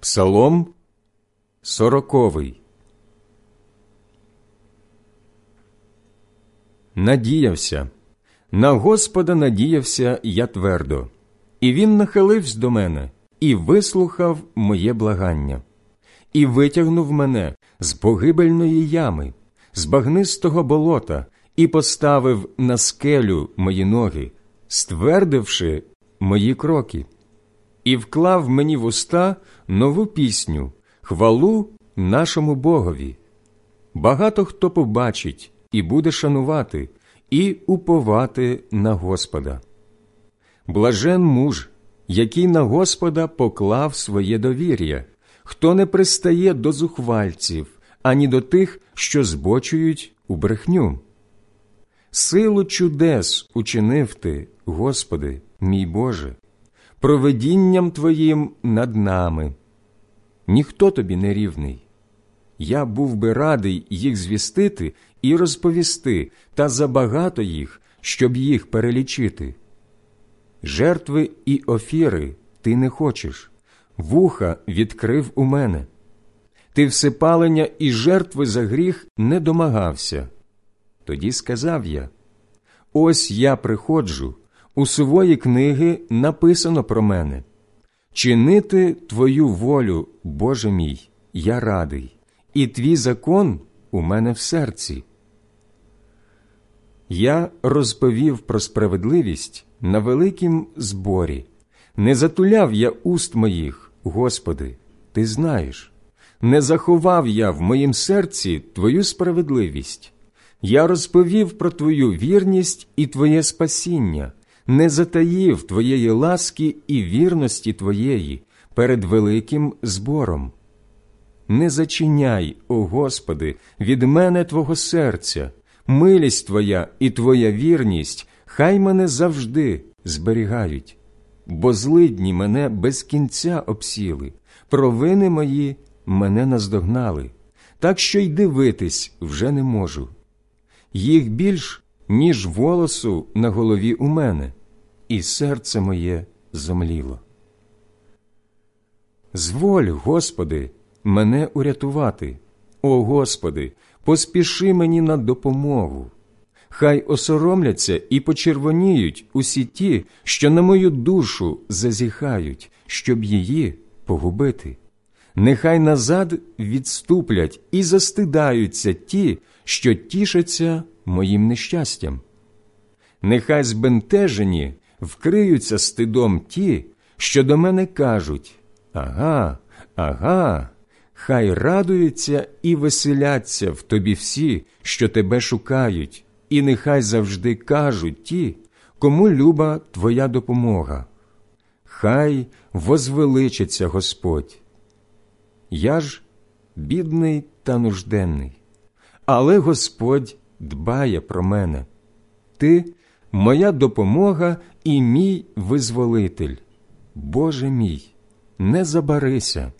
Псалом сороковий. Надіявся, на Господа надіявся я твердо, і він нахилився до мене і вислухав моє благання, і витягнув мене з погибельної ями, з багнистого болота, і поставив на скелю мої ноги, ствердивши мої кроки і вклав мені в уста нову пісню, хвалу нашому Богові. Багато хто побачить і буде шанувати, і уповати на Господа. Блажен муж, який на Господа поклав своє довір'я, хто не пристає до зухвальців, ані до тих, що збочують у брехню. Силу чудес учинив ти, Господи, мій Боже, проведінням Твоїм над нами. Ніхто тобі не рівний. Я був би радий їх звістити і розповісти, та забагато їх, щоб їх перелічити. Жертви і офіри ти не хочеш, вуха відкрив у мене. Ти всепалення і жертви за гріх не домагався. Тоді сказав я: Ось я приходжу, у сувої книги написано про мене чинити Твою волю, Боже мій, я радий, і твій закон у мене в серці. Я розповів про справедливість на великім зборі. Не затуляв я уст моїх, Господи, Ти знаєш, не заховав я в моїм серці Твою справедливість. Я розповів про Твою вірність і Твоє спасіння не затаїв Твоєї ласки і вірності Твоєї перед великим збором. Не зачиняй, о Господи, від мене Твого серця, милість Твоя і Твоя вірність, хай мене завжди зберігають, бо злидні мене без кінця обсіли, провини мої мене наздогнали, так що й дивитись вже не можу. Їх більш, ніж волосу на голові у мене і серце моє зомліло. Зволь, Господи, мене урятувати, о Господи, поспіши мені на допомогу. Хай осоромляться і почервоніють усі ті, що на мою душу зазіхають, щоб її погубити. Нехай назад відступлять і застидаються ті, що тішаться моїм нещастям. Нехай збентежені вкриються стидом ті, що до мене кажуть Ага, ага, хай радуються і веселяться в тобі всі, що тебе шукають, і нехай завжди кажуть ті, кому люба твоя допомога. Хай возвеличиться Господь. Я ж бідний та нужденний, але Господь дбає про мене. Ти моя допомога і мій визволитель. Боже мій, не забарися.